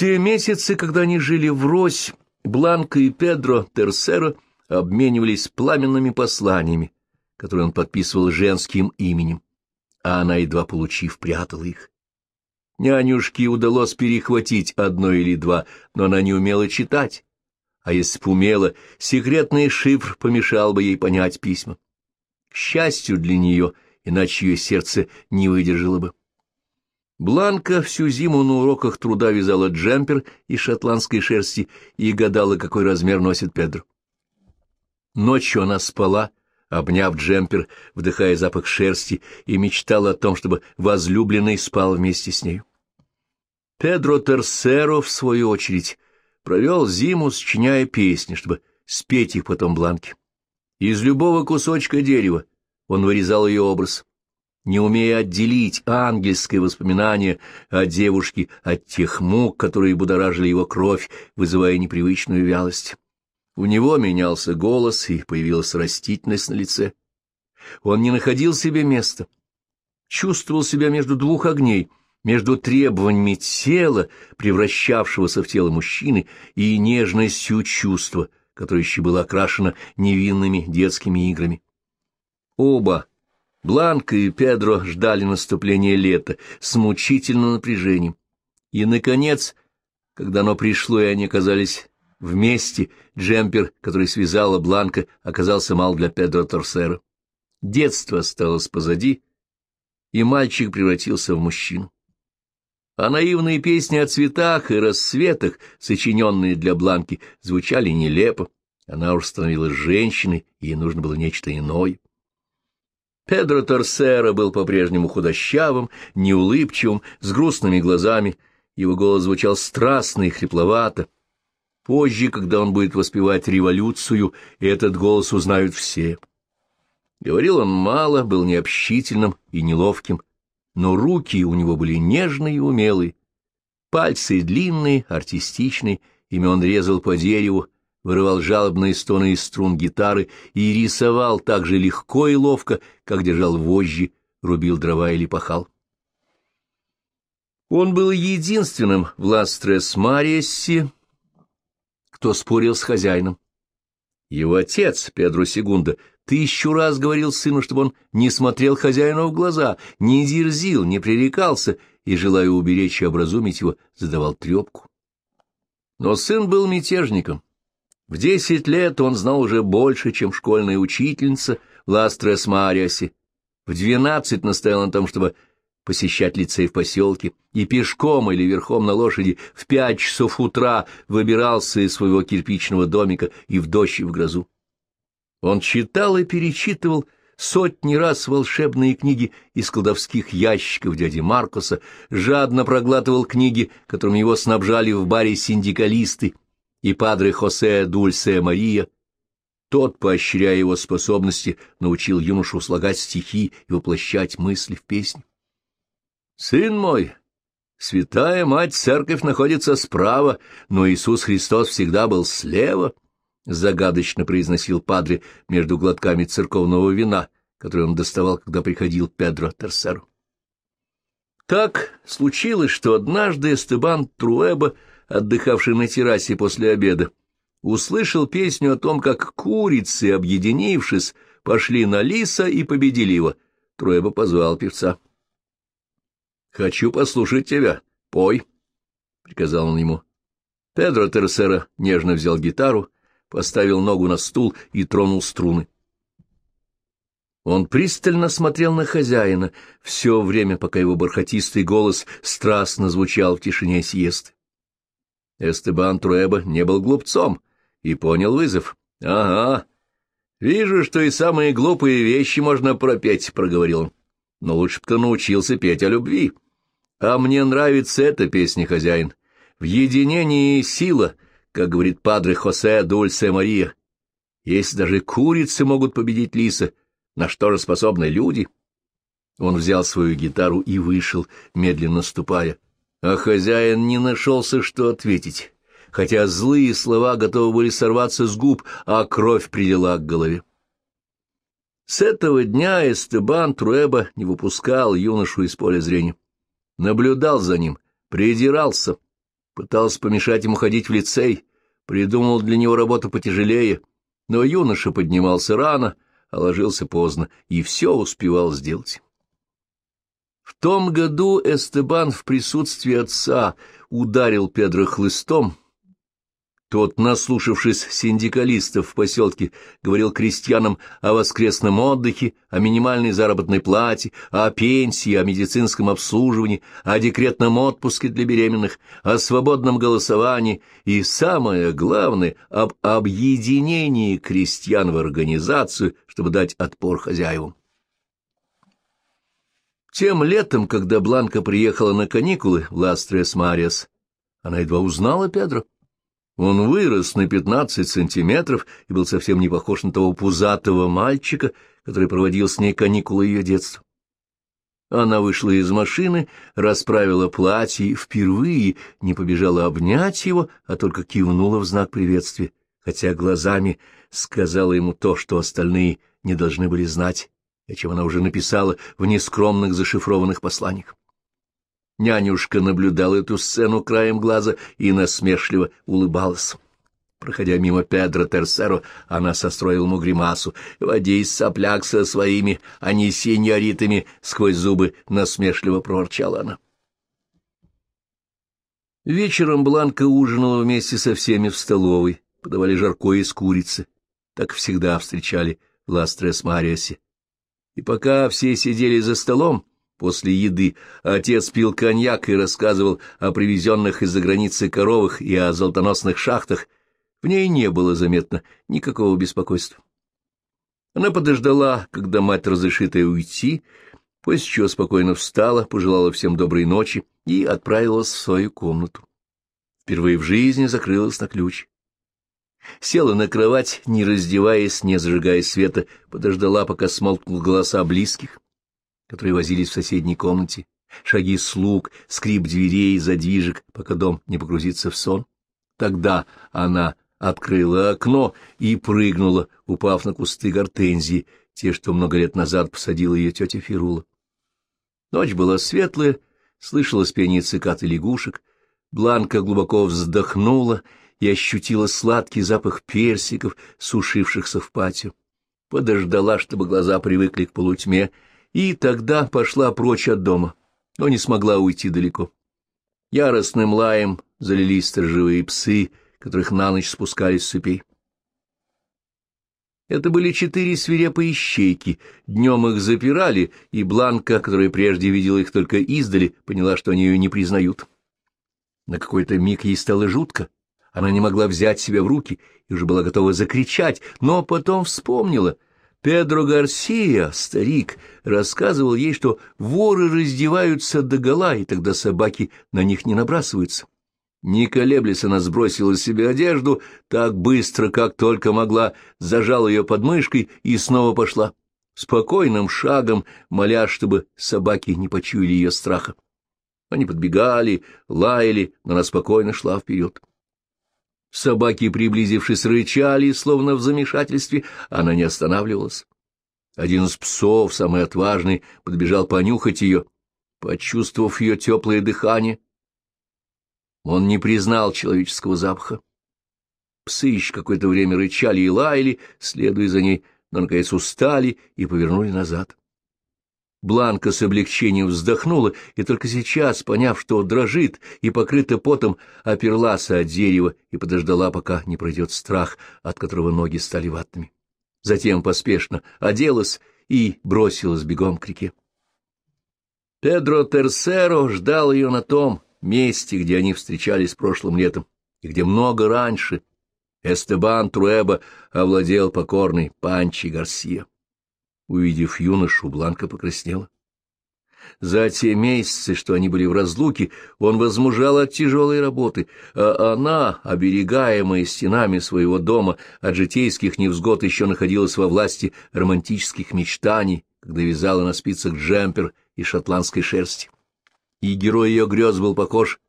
те месяцы, когда они жили врозь, Бланка и Педро Терсеро обменивались пламенными посланиями, которые он подписывал женским именем, а она, едва получив, прятала их. Нянюшке удалось перехватить одно или два, но она не умела читать, а если б умела, секретный шифр помешал бы ей понять письма. К счастью для нее, иначе ее сердце не выдержало бы. Бланка всю зиму на уроках труда вязала джемпер из шотландской шерсти и гадала, какой размер носит Педро. Ночью она спала, обняв джемпер, вдыхая запах шерсти, и мечтала о том, чтобы возлюбленный спал вместе с нею. Педро Терсеро, в свою очередь, провел зиму, сочиняя песни, чтобы спеть их потом Бланке. Из любого кусочка дерева он вырезал ее образ не умея отделить ангельское воспоминание о девушке от тех мук, которые будоражили его кровь, вызывая непривычную вялость. У него менялся голос, и появилась растительность на лице. Он не находил себе места, чувствовал себя между двух огней, между требованиями тела, превращавшегося в тело мужчины, и нежностью чувства, которое еще было окрашено невинными детскими играми. Оба Бланка и Педро ждали наступления лета с мучительным напряжением. И, наконец, когда оно пришло, и они оказались вместе, джемпер, который связала Бланка, оказался мал для Педро Торсера. Детство осталось позади, и мальчик превратился в мужчину. А наивные песни о цветах и рассветах, сочиненные для Бланки, звучали нелепо. Она уж становилась женщиной, и ей нужно было нечто иное. Педро Торсера был по-прежнему худощавым, неулыбчивым, с грустными глазами. Его голос звучал страстно и хрипловато. Позже, когда он будет воспевать революцию, этот голос узнают все. Говорил он мало, был необщительным и неловким, но руки у него были нежные и умелые, пальцы длинные, артистичные, ими он резал по дереву, вырывал жалобные стоны из струн гитары и рисовал так же легко и ловко, как держал вожжи, рубил дрова или пахал. Он был единственным в Ластрес Мариесси, кто спорил с хозяином. Его отец, Педро Сегунда, тысячу раз говорил сыну, чтобы он не смотрел хозяину в глаза, не дерзил, не пререкался и, желая уберечь и образумить его, задавал трепку. Но сын был мятежником в десять лет он знал уже больше, чем школьная учительница Ластрес Мариаси. В двенадцать настоял на том, чтобы посещать лицей в поселке, и пешком или верхом на лошади в пять часов утра выбирался из своего кирпичного домика и в дождь и в грозу. Он читал и перечитывал сотни раз волшебные книги из кладовских ящиков дяди Маркуса, жадно проглатывал книги, которыми его снабжали в баре синдикалисты, и падре Хосе Дульсе Мария, тот, поощряя его способности, научил юношу слагать стихи и воплощать мысли в песни. «Сын мой, святая мать церковь находится справа, но Иисус Христос всегда был слева», — загадочно произносил падре между глотками церковного вина, который он доставал, когда приходил Педро Терсеру. Так случилось, что однажды Эстебан Труэба отдыхавший на террасе после обеда, услышал песню о том, как курицы, объединившись, пошли на лиса и победили его. Троеба позвал певца. — Хочу послушать тебя. Пой, — приказал он ему. Педро Терсера нежно взял гитару, поставил ногу на стул и тронул струны. Он пристально смотрел на хозяина все время, пока его бархатистый голос страстно звучал в тишине сиесты. Эстебан Труэба не был глупцом и понял вызов. — Ага, вижу, что и самые глупые вещи можно пропеть, — проговорил он. — Но лучше бы ты научился петь о любви. А мне нравится эта песня, хозяин. В единении сила, как говорит падре Хосе Дульсе Мария. Если даже курицы могут победить лиса, на что же способны люди? Он взял свою гитару и вышел, медленно ступая а хозяин не нашелся, что ответить, хотя злые слова готовы были сорваться с губ, а кровь прилила к голове. С этого дня Эстебан Труэба не выпускал юношу из поля зрения. Наблюдал за ним, придирался, Пытался помешать ему ходить в лицей, придумал для него работу потяжелее, но юноша поднимался рано, а ложился поздно, и все успевал сделать. В том году Эстебан в присутствии отца ударил Педро хлыстом, тот, наслушавшись синдикалистов в поселке, говорил крестьянам о воскресном отдыхе, о минимальной заработной плате, о пенсии, о медицинском обслуживании, о декретном отпуске для беременных, о свободном голосовании и, самое главное, об объединении крестьян в организацию, чтобы дать отпор хозяевам. Тем летом, когда Бланка приехала на каникулы в Ластрес-Мариас, она едва узнала Педро. Он вырос на пятнадцать сантиметров и был совсем не похож на того пузатого мальчика, который проводил с ней каникулы ее детства. Она вышла из машины, расправила платье и впервые не побежала обнять его, а только кивнула в знак приветствия, хотя глазами сказала ему то, что остальные не должны были знать, о чем она уже написала в нескромных зашифрованных посланиях. Нянюшка наблюдала эту сцену краем глаза и насмешливо улыбалась. Проходя мимо Педро Терсеро, она состроила ему гримасу. «Водись, сопляк, со своими, а не сеньоритами!» Сквозь зубы насмешливо проворчала она. Вечером Бланка ужинала вместе со всеми в столовой, подавали жаркое из курицы. Так всегда встречали в Ластрес-Мариасе. И пока все сидели за столом, После еды отец пил коньяк и рассказывал о привезенных из-за границы коровах и о золотоносных шахтах. В ней не было заметно никакого беспокойства. Она подождала, когда мать разрешит ей уйти, после чего спокойно встала, пожелала всем доброй ночи и отправилась в свою комнату. Впервые в жизни закрылась на ключ. Села на кровать, не раздеваясь, не зажигая света, подождала, пока смолкнут голоса близких которые возились в соседней комнате, шаги слуг, скрип дверей, задвижек, пока дом не погрузится в сон. Тогда она открыла окно и прыгнула, упав на кусты гортензии, те, что много лет назад посадила ее тетя Фирула. Ночь была светлая, слышалось пение цикад и лягушек, Бланка глубоко вздохнула и ощутила сладкий запах персиков, сушившихся в патио. Подождала, чтобы глаза привыкли к полутьме, и тогда пошла прочь от дома, но не смогла уйти далеко. Яростным лаем залились сторожевые псы, которых на ночь спускали с цепей. Это были четыре свирепые щейки. Днем их запирали, и Бланка, которая прежде видела их только издали, поняла, что они ее не признают. На какой-то миг ей стало жутко. Она не могла взять себя в руки и уже была готова закричать, но потом вспомнила — Педро Гарсия, старик, рассказывал ей, что воры раздеваются догола, и тогда собаки на них не набрасываются. Не колеблясь, она сбросила с себя одежду так быстро, как только могла, зажала ее под мышкой и снова пошла, спокойным шагом, моля, чтобы собаки не почуяли ее страха. Они подбегали, лаяли, но она спокойно шла вперед. Собаки, приблизившись, рычали, словно в замешательстве, она не останавливалась. Один из псов, самый отважный, подбежал понюхать ее, почувствовав ее теплое дыхание. Он не признал человеческого запаха. Псы еще какое-то время рычали и лаяли, следуя за ней, но, наконец, устали и повернули назад. Бланка с облегчением вздохнула и только сейчас, поняв, что дрожит и покрыта потом, оперлась от дерева и подождала, пока не пройдет страх, от которого ноги стали ватными. Затем поспешно оделась и бросилась бегом к реке. Педро Терсеро ждал ее на том месте, где они встречались прошлым летом, и где много раньше Эстебан Труэба овладел покорный Панчи Гарсия. Увидев юношу, Бланка покраснела. За те месяцы, что они были в разлуке, он возмужал от тяжелой работы, а она, оберегаемая стенами своего дома от житейских невзгод, еще находилась во власти романтических мечтаний, когда вязала на спицах джемпер и шотландской шерсти. И герой ее грез был похож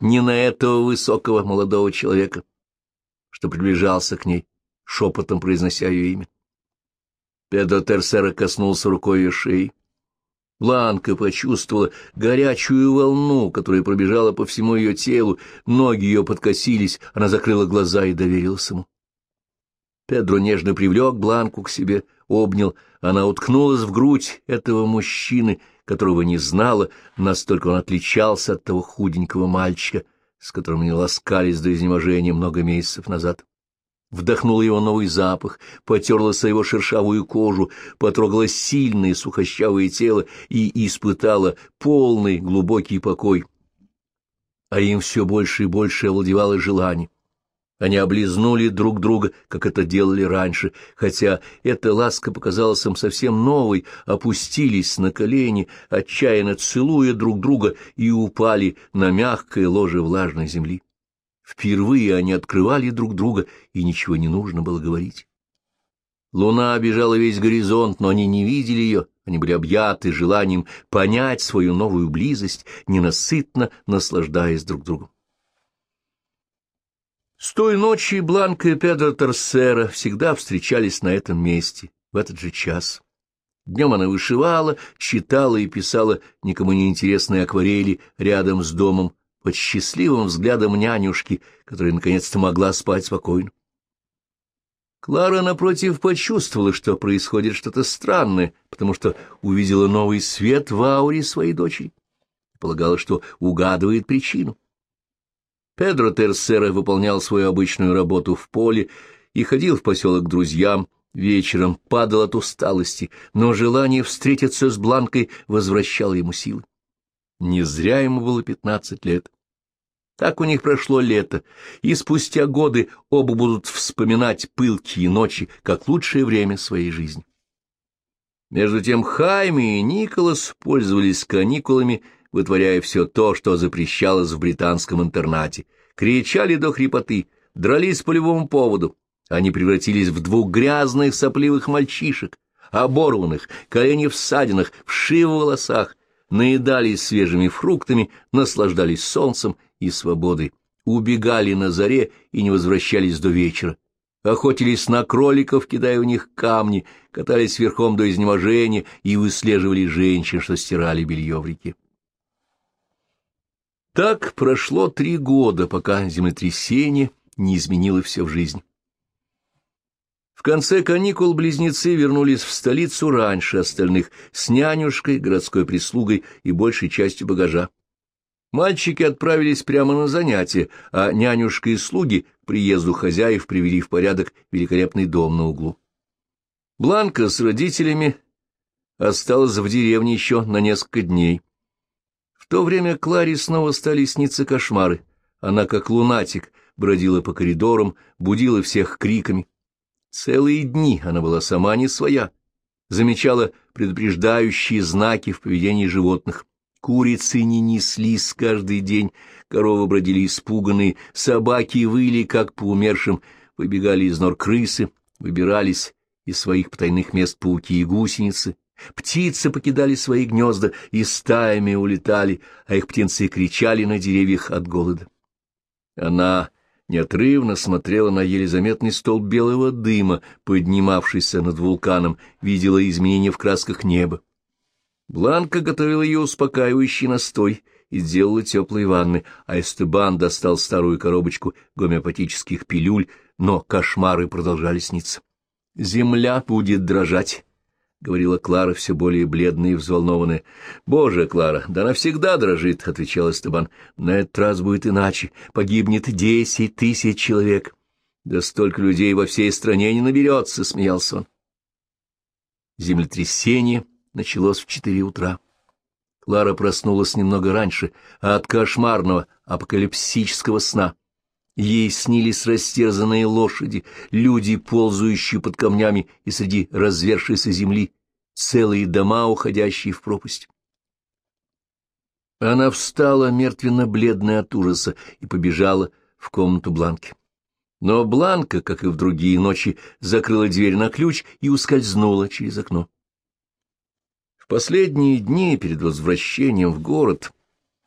не на этого высокого молодого человека, что приближался к ней, шепотом произнося ее имя. Педро Терсера коснулся рукой ее шеи. Бланка почувствовала горячую волну, которая пробежала по всему ее телу, ноги ее подкосились, она закрыла глаза и доверилась ему. Педро нежно привлек Бланку к себе, обнял, она уткнулась в грудь этого мужчины, которого не знала, настолько он отличался от того худенького мальчика, с которым они ласкались до изнеможения много месяцев назад вдохнула его новый запах, потерла своего шершавую кожу, потрогала сильное сухощавое тело и испытала полный глубокий покой. А им все больше и больше овладевало желание. Они облизнули друг друга, как это делали раньше, хотя эта ласка показалась им совсем новой, опустились на колени, отчаянно целуя друг друга, и упали на мягкое ложе влажной земли. Впервые они открывали друг друга, и ничего не нужно было говорить. Луна обижала весь горизонт, но они не видели ее, они были объяты желанием понять свою новую близость, ненасытно наслаждаясь друг другом. С той ночи Бланка и Педро Торсера всегда встречались на этом месте, в этот же час. Днем она вышивала, читала и писала никому не интересные акварели рядом с домом, под счастливым взглядом нянюшки, которая наконец-то могла спать спокойно. Клара, напротив, почувствовала, что происходит что-то странное, потому что увидела новый свет в ауре своей дочери. Полагала, что угадывает причину. Педро Терсера выполнял свою обычную работу в поле и ходил в поселок к друзьям, вечером падал от усталости, но желание встретиться с Бланкой возвращало ему силы. Не зря ему было пятнадцать лет. Так у них прошло лето, и спустя годы оба будут вспоминать пылкие ночи как лучшее время своей жизни. Между тем Хайме и Николас пользовались каникулами, вытворяя все то, что запрещалось в британском интернате. Кричали до хрипоты, дрались по любому поводу. Они превратились в двух грязных сопливых мальчишек, оборванных, колени в ссадинах, в волосах, наедались свежими фруктами, наслаждались солнцем и свободой, убегали на заре и не возвращались до вечера, охотились на кроликов, кидая в них камни, катались верхом до изнеможения и выслеживали женщин, что стирали белье в реке. Так прошло три года, пока землетрясение не изменило все в жизни. В конце каникул близнецы вернулись в столицу раньше остальных, с нянюшкой, городской прислугой и большей частью багажа. Мальчики отправились прямо на занятия, а нянюшка и слуги к приезду хозяев привели в порядок великолепный дом на углу. Бланка с родителями осталась в деревне еще на несколько дней. В то время Кларе снова стали сниться кошмары. Она, как лунатик, бродила по коридорам, будила всех криками. Целые дни она была сама не своя, замечала предупреждающие знаки в поведении животных. Курицы не неслись каждый день, коровы бродили испуганные, собаки выли, как по умершим, выбегали из нор крысы, выбирались из своих потайных мест пауки и гусеницы, птицы покидали свои гнезда и стаями улетали, а их птенцы кричали на деревьях от голода. Она неотрывно смотрела на еле заметный столб белого дыма, поднимавшийся над вулканом, видела изменения в красках неба. Бланка готовила ее успокаивающий настой и сделала теплые ванны, а Эстебан достал старую коробочку гомеопатических пилюль, но кошмары продолжали сниться. «Земля будет дрожать», — говорила Клара, все более бледная и взволнованная. — Боже, Клара, да она всегда дрожит, — отвечал Эстебан. — На этот раз будет иначе. Погибнет десять тысяч человек. — Да столько людей во всей стране не наберется, — смеялся он. Землетрясение началось в четыре утра. Клара проснулась немного раньше, от кошмарного апокалипсического сна. Ей снились растерзанные лошади, люди, ползающие под камнями и среди развершейся земли, целые дома, уходящие в пропасть. Она встала, мертвенно-бледная от ужаса, и побежала в комнату Бланки. Но Бланка, как и в другие ночи, закрыла дверь на ключ и ускользнула через окно. Последние дни перед возвращением в город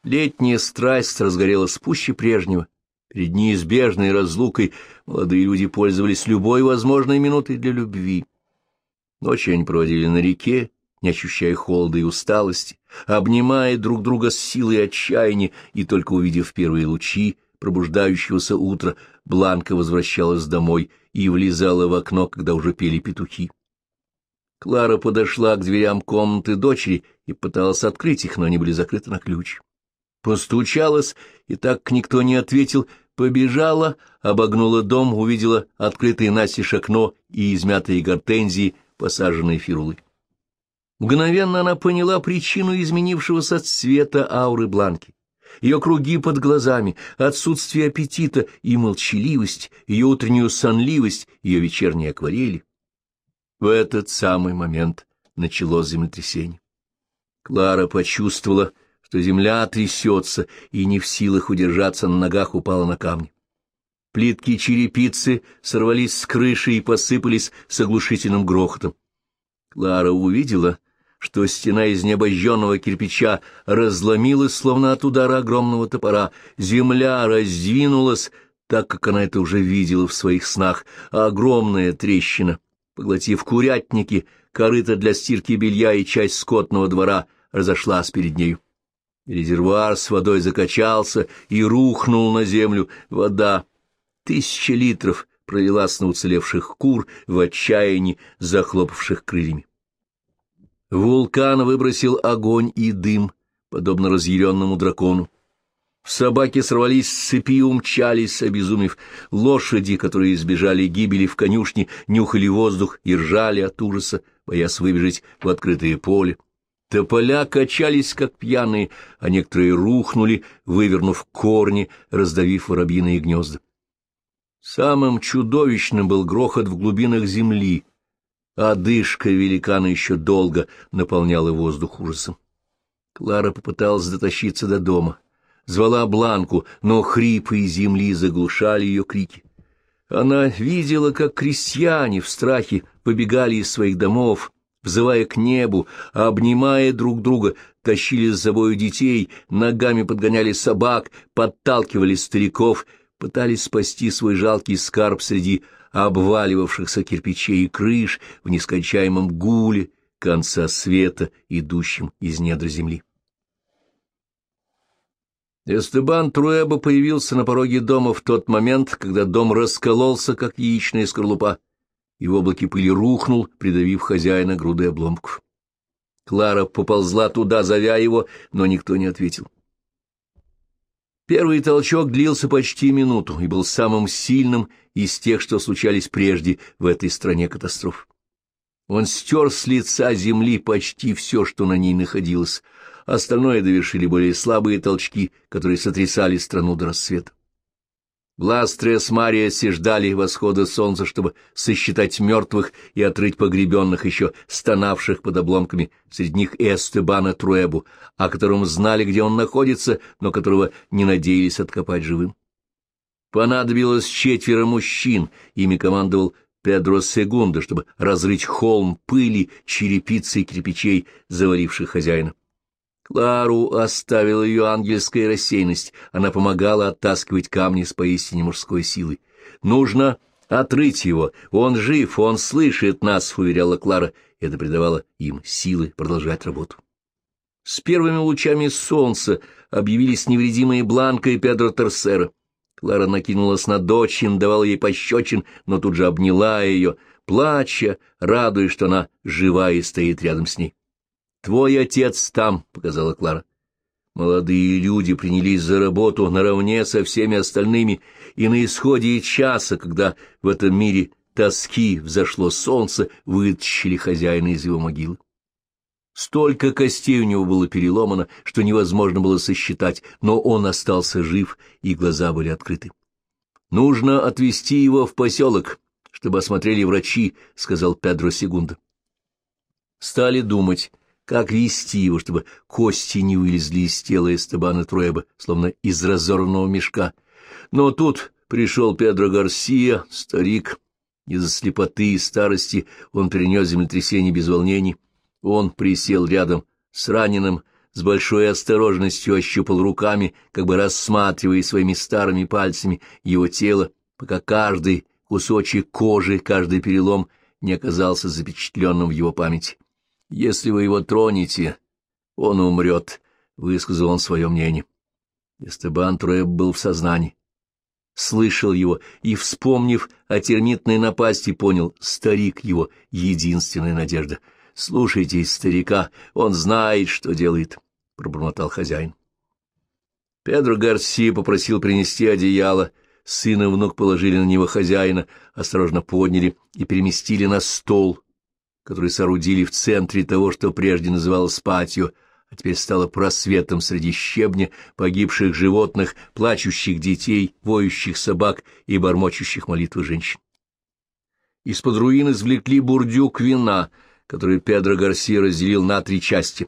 летняя страсть разгорелась пуще прежнего, Перед неизбежной разлукой молодые люди пользовались любой возможной минутой для любви. Ночи они проводили на реке, не ощущая холода и усталости, обнимая друг друга с силой отчаяния, и только увидев первые лучи пробуждающегося утра, Бланка возвращалась домой и влезала в окно, когда уже пели петухи. Клара подошла к дверям комнаты дочери и пыталась открыть их, но они были закрыты на ключ. Постучалась, и так никто не ответил, побежала, обогнула дом, увидела открытое настежь окно и измятые гортензии, посаженные фирулы. Мгновенно она поняла причину изменившегося цвета ауры Бланки. Ее круги под глазами, отсутствие аппетита и молчаливость, ее утреннюю сонливость, ее вечерние акварели. В этот самый момент началось землетрясение. Клара почувствовала, что земля трясется, и не в силах удержаться на ногах упала на камни. Плитки черепицы сорвались с крыши и посыпались с оглушительным грохотом. Клара увидела, что стена из необожженного кирпича разломилась, словно от удара огромного топора. Земля раздвинулась, так как она это уже видела в своих снах, огромная трещина, поглотив курятники, корыто для стирки белья и часть скотного двора, разошлась перед нею. Резервуар с водой закачался и рухнул на землю. Вода, тысяча литров, пролилась на уцелевших кур в отчаянии, захлопавших крыльями. Вулкан выбросил огонь и дым, подобно разъяренному дракону. Собаки сорвались с цепи и умчались, обезумев. Лошади, которые избежали гибели в конюшне, нюхали воздух и ржали от ужаса, боясь выбежать в открытое поле. Тополя качались, как пьяные, а некоторые рухнули, вывернув корни, раздавив воробьиные гнезда. Самым чудовищным был грохот в глубинах земли, а дышка великана еще долго наполняла воздух ужасом. Клара попыталась дотащиться до дома, звала Бланку, но хрипы земли заглушали ее крики. Она видела, как крестьяне в страхе побегали из своих домов, взывая к небу, обнимая друг друга, тащили с собою детей, ногами подгоняли собак, подталкивали стариков, пытались спасти свой жалкий скарб среди обваливавшихся кирпичей и крыш в нескончаемом гуле конца света, идущем из недр земли. Эстебан Труэба появился на пороге дома в тот момент, когда дом раскололся, как яичная скорлупа, и в облаке пыли рухнул, придавив хозяина грудой обломков. Клара поползла туда, зовя его, но никто не ответил. Первый толчок длился почти минуту и был самым сильным из тех, что случались прежде в этой стране катастроф. Он стер с лица земли почти все, что на ней находилось, остальное довершили более слабые толчки, которые сотрясали страну до рассвета. Властрия с Мариаси ждали восхода солнца, чтобы сосчитать мертвых и отрыть погребенных, еще стонавших под обломками, среди них и Эстебана Труэбу, о котором знали, где он находится, но которого не надеялись откопать живым. Понадобилось четверо мужчин, ими командовал Педро Сегунда, чтобы разрыть холм пыли, черепицы и кирпичей, заваливших хозяина. Клару оставила ее ангельская рассеянность, она помогала оттаскивать камни с поистине мужской силой. «Нужно отрыть его, он жив, он слышит нас», — уверяла Клара, это придавало им силы продолжать работу. С первыми лучами солнца объявились невредимые Бланка и Педро Терсера. Клара накинулась на дочь и давала ей пощечин, но тут же обняла ее, плача, радуясь, что она жива и стоит рядом с ней. «Твой отец там», — показала Клара. Молодые люди принялись за работу наравне со всеми остальными, и на исходе часа, когда в этом мире тоски взошло солнце, вытащили хозяина из его могилы. Столько костей у него было переломано, что невозможно было сосчитать, но он остался жив, и глаза были открыты. «Нужно отвезти его в поселок, чтобы осмотрели врачи», — сказал Педро Сегунда. Стали думать, как вести его, чтобы кости не вылезли из тела Эстебана Труэба, словно из разорванного мешка. Но тут пришел Педро Гарсия, старик. Из-за слепоты и старости он перенес землетрясение без волнений. Он присел рядом с раненым, с большой осторожностью ощупал руками, как бы рассматривая своими старыми пальцами его тело, пока каждый кусочек кожи, каждый перелом не оказался запечатленным в его памяти. Если вы его тронете, он умрет, — высказал он свое мнение. Эстебан Троеб был в сознании. Слышал его и, вспомнив о термитной напасти, понял, старик его — единственная надежда. «Слушайтесь старика, он знает, что делает», — пробормотал хозяин. Педро Гарси попросил принести одеяло. Сын и внук положили на него хозяина, осторожно подняли и переместили на стол, который соорудили в центре того, что прежде называлось патио, а теперь стало просветом среди щебня, погибших животных, плачущих детей, воющих собак и бормочущих молитвы женщин. Из-под руин извлекли бурдюк вина, который Педро Гарсия разделил на три части.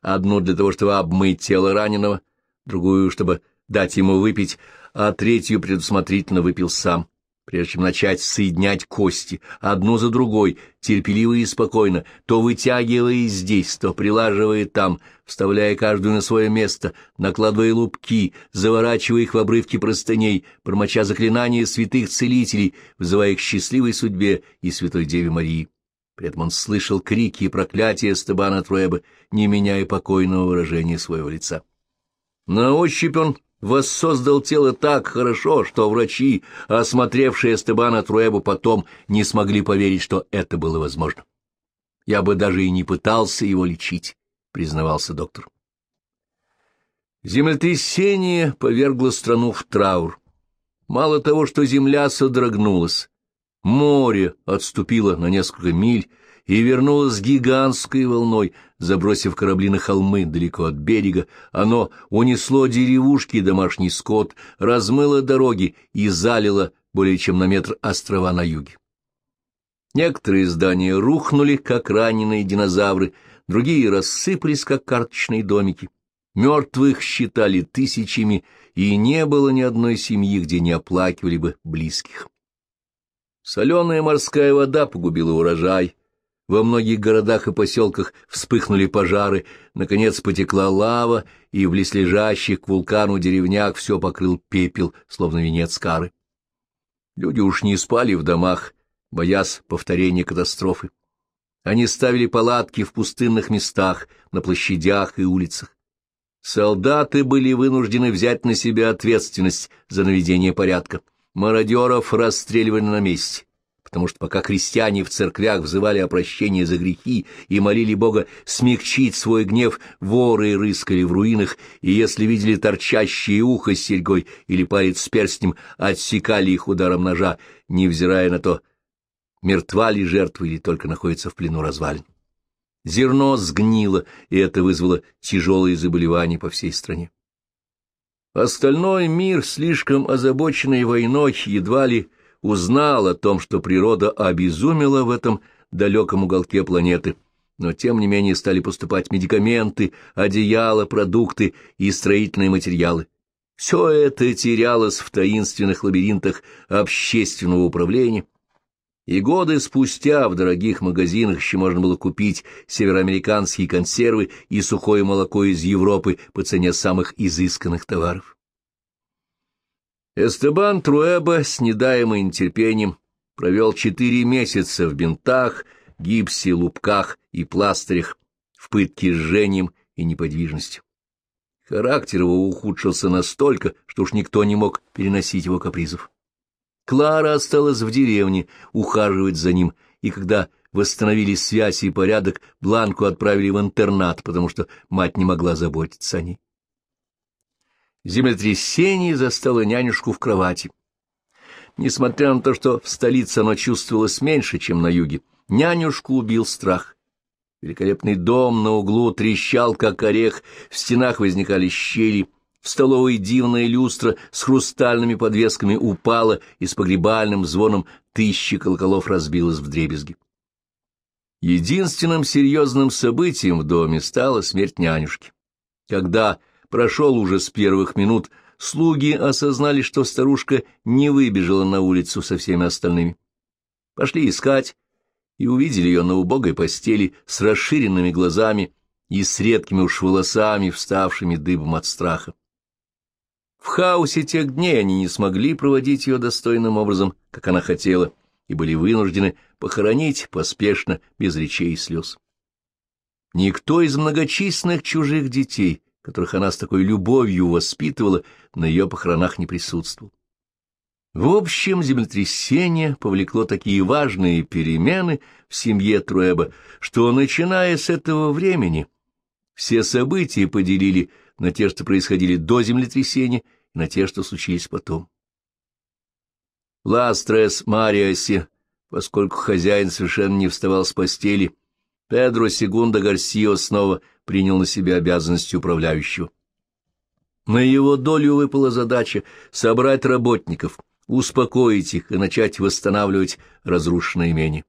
Одну для того, чтобы обмыть тело раненого, другую, чтобы дать ему выпить, а третью предусмотрительно выпил сам, прежде чем начать соединять кости, одну за другой, терпеливо и спокойно, то вытягивая здесь, то прилаживая там, вставляя каждую на свое место, накладывая лупки, заворачивая их в обрывки простыней, промоча заклинания святых целителей, вызывая их к счастливой судьбе и святой Деве Марии. При этом он слышал крики и проклятия Стебана Труэба, не меняя покойного выражения своего лица. На ощупь он воссоздал тело так хорошо, что врачи, осмотревшие Эстебана Труэбу потом, не смогли поверить, что это было возможно. «Я бы даже и не пытался его лечить», — признавался доктор. Землетрясение повергло страну в траур. Мало того, что земля содрогнулась, море отступило на несколько миль, и вернулось гигантской волной, забросив корабли на холмы далеко от берега. Оно унесло деревушки и домашний скот, размыло дороги и залило более чем на метр острова на юге. Некоторые здания рухнули, как раненые динозавры, другие рассыпались, как карточные домики. Мертвых считали тысячами, и не было ни одной семьи, где не оплакивали бы близких. Соленая морская вода погубила урожай, во многих городах и поселках вспыхнули пожары, наконец потекла лава, и в близлежащих к вулкану деревнях все покрыл пепел, словно венец кары. Люди уж не спали в домах, боясь повторения катастрофы. Они ставили палатки в пустынных местах, на площадях и улицах. Солдаты были вынуждены взять на себя ответственность за наведение порядка. Мародеров расстреливали на месте потому что пока христиане в церквях взывали о прощении за грехи и молили Бога смягчить свой гнев, воры рыскали в руинах, и если видели торчащее ухо с серьгой или палец с перстнем, отсекали их ударом ножа, невзирая на то, мертва ли жертва или только находится в плену развалин. Зерно сгнило, и это вызвало тяжелые заболевания по всей стране. Остальной мир, слишком озабоченный войной, едва ли узнал о том, что природа обезумела в этом далеком уголке планеты, но тем не менее стали поступать медикаменты, одеяла, продукты и строительные материалы. Все это терялось в таинственных лабиринтах общественного управления, и годы спустя в дорогих магазинах еще можно было купить североамериканские консервы и сухое молоко из Европы по цене самых изысканных товаров. Эстебан Труэба с недаемым нетерпением провел четыре месяца в бинтах, гипсе, лупках и пластырях, в пытке жжением и неподвижностью. Характер его ухудшился настолько, что уж никто не мог переносить его капризов. Клара осталась в деревне ухаживать за ним, и когда восстановились связь и порядок, Бланку отправили в интернат, потому что мать не могла заботиться о ней. Землетрясение застало нянюшку в кровати. Несмотря на то, что в столице оно чувствовалось меньше, чем на юге, нянюшку убил страх. Великолепный дом на углу трещал, как орех, в стенах возникали щели, в столовой дивная люстра с хрустальными подвесками упала и с погребальным звоном тысячи колоколов разбилась в дребезги. Единственным серьезным событием в доме стала смерть нянюшки. Когда прошел уже с первых минут, слуги осознали, что старушка не выбежала на улицу со всеми остальными. Пошли искать и увидели ее на убогой постели с расширенными глазами и с редкими уж волосами, вставшими дыбом от страха. В хаосе тех дней они не смогли проводить ее достойным образом, как она хотела, и были вынуждены похоронить поспешно, без речей и слез. Никто из многочисленных чужих детей, которых она с такой любовью воспитывала, на ее похоронах не присутствовал. В общем, землетрясение повлекло такие важные перемены в семье Труэба, что, начиная с этого времени, все события поделили на те, что происходили до землетрясения, и на те, что случились потом. Ластрес Мариасе, поскольку хозяин совершенно не вставал с постели, Педро Сегунда Гарсио снова принял на себя обязанности управляющего. На его долю выпала задача собрать работников — успокоить их и начать восстанавливать разрушенное имение.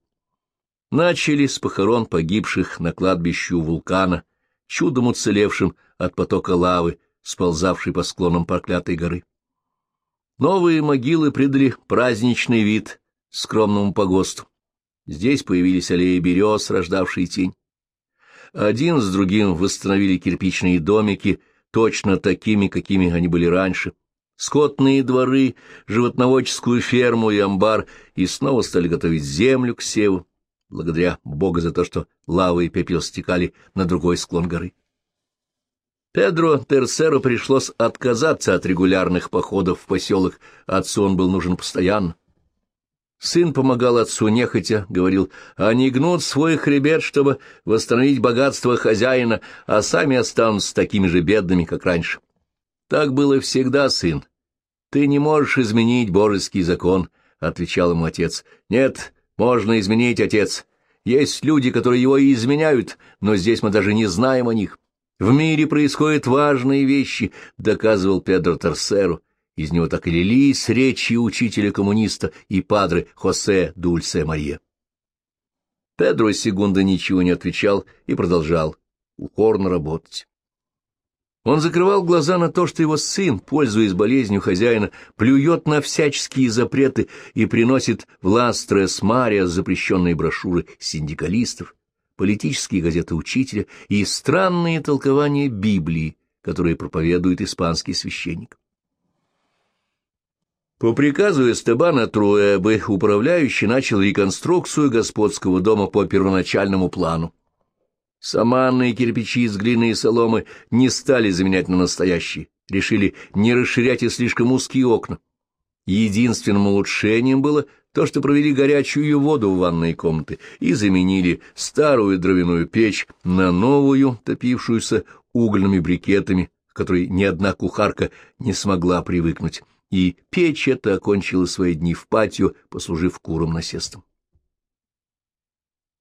Начали с похорон погибших на кладбище у вулкана, чудом уцелевшим от потока лавы, сползавшей по склонам проклятой горы. Новые могилы придали праздничный вид скромному погосту. Здесь появились аллеи берез, рождавшие тень. Один с другим восстановили кирпичные домики, точно такими, какими они были раньше — скотные дворы, животноводческую ферму и амбар, и снова стали готовить землю к севу, благодаря Богу за то, что лава и пепел стекали на другой склон горы. Педро Терсеру пришлось отказаться от регулярных походов в поселок, отцу он был нужен постоянно. Сын помогал отцу нехотя, говорил, они гнут свой хребет, чтобы восстановить богатство хозяина, а сами останутся такими же бедными, как раньше. Так было всегда, сын, «Ты не можешь изменить божеский закон», — отвечал ему отец. «Нет, можно изменить, отец. Есть люди, которые его и изменяют, но здесь мы даже не знаем о них. В мире происходят важные вещи», — доказывал Педро Терсеру. Из него так и лились речи учителя-коммуниста и падры Хосе Дульсе Мария. Педро Сегунда ничего не отвечал и продолжал упорно работать. Он закрывал глаза на то, что его сын, пользуясь болезнью хозяина, плюет на всяческие запреты и приносит в Ластрес Мария запрещенные брошюры синдикалистов, политические газеты учителя и странные толкования Библии, которые проповедует испанский священник. По приказу Эстебана Труэбы управляющий начал реконструкцию господского дома по первоначальному плану. Саманные кирпичи из глины и соломы не стали заменять на настоящие, решили не расширять и слишком узкие окна. Единственным улучшением было то, что провели горячую воду в ванной комнаты и заменили старую дровяную печь на новую, топившуюся угольными брикетами, к которой ни одна кухарка не смогла привыкнуть, и печь эта окончила свои дни в патио, послужив куром насестом.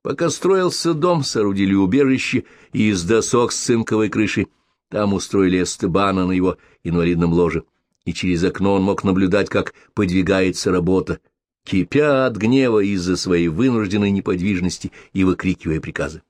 Пока строился дом, соорудили убежище из досок с цинковой крышей. Там устроили Эстебана на его инвалидном ложе, и через окно он мог наблюдать, как подвигается работа, кипя от гнева из-за своей вынужденной неподвижности и выкрикивая приказы.